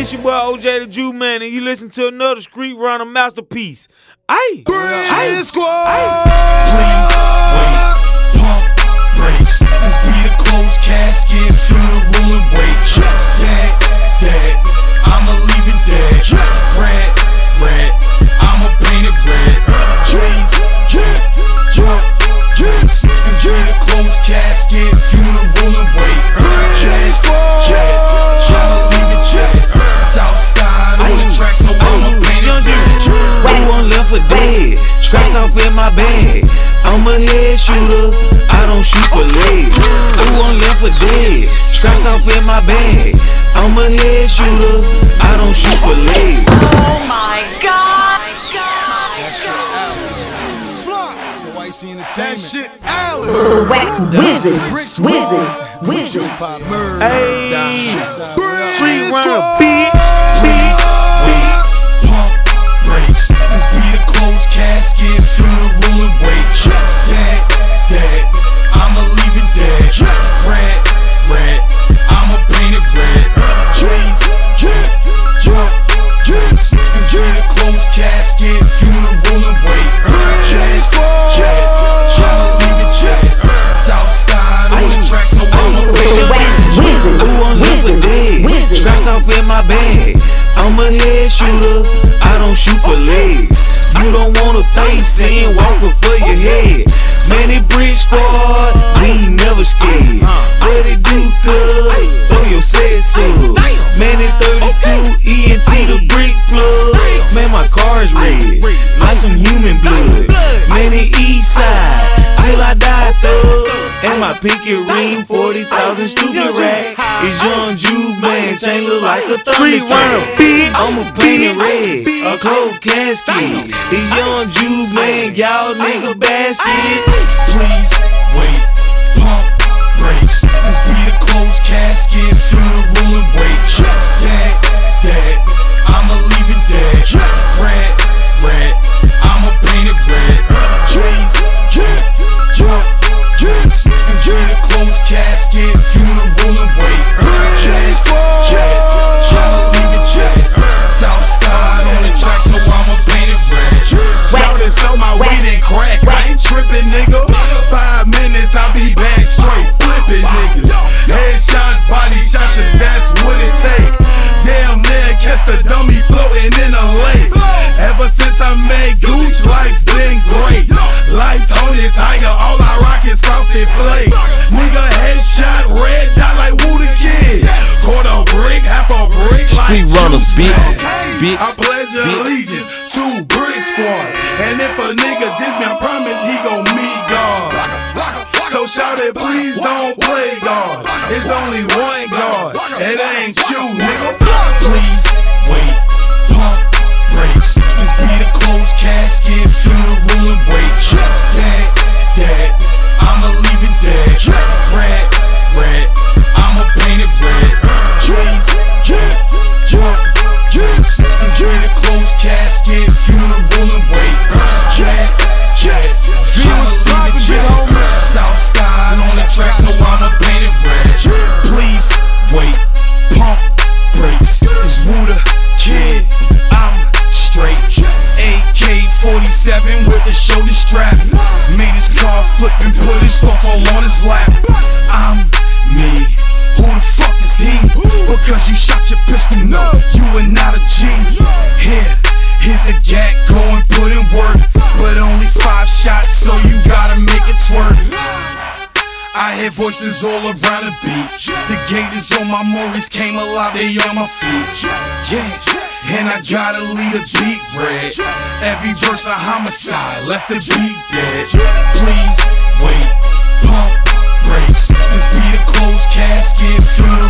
this your boy OJ the Juiceman, and you listen to another Street Runner masterpiece. Aye, Green Squad. Please wait, off in my bag. I'm a head shooter. I don't shoot for legs. Who on left for dead? Scraps off in my bag. I'm a head shooter. I don't shoot for legs. Oh my god! So Icy Entertainment. That shit Wax Wizard, Wizard, Wizard. Hey, Green Street Runner, beat, beat. My bag. I'm a head shooter. I don't shoot for legs. You don't want a face saying walking for your head. Man, it brick squad, we ain't never scared. What it do, cuz? Throw your set up. Man, it 32 ENT the brick plug. Man, my car's red, like some human blood. My pinky ring, 40,000 stupid rack. It's young Juiceman, chain look like a thundercat. I'ma paint it red, a closed casket. It's young Juiceman, y'all nigga baskets. Please wait, pump brakes. This be the closed casket, like Street runners, juice. bitch. Bitch. I pledge Bitch. allegiance to Brick Squad. And if a nigga diss me, I promise he gon' meet God. So shout it, please don't play God. It's only one God. It ain't you, nigga. Please wait, the Kid. I'm straight. AK 47 with a shoulder strap. Made his car flip and put his stuff all on his lap. I'm me. Who the fuck is he? Because you shot your pistol, no, you are not a G. Here, here's a gat, go and put Their voices all around the beat. The gators on my Morris came alive, they on my feet. Yeah, and I gotta lead a beat red. Every verse a homicide, left the beat dead. Please wait, pump brakes. This beat a closed casket funeral.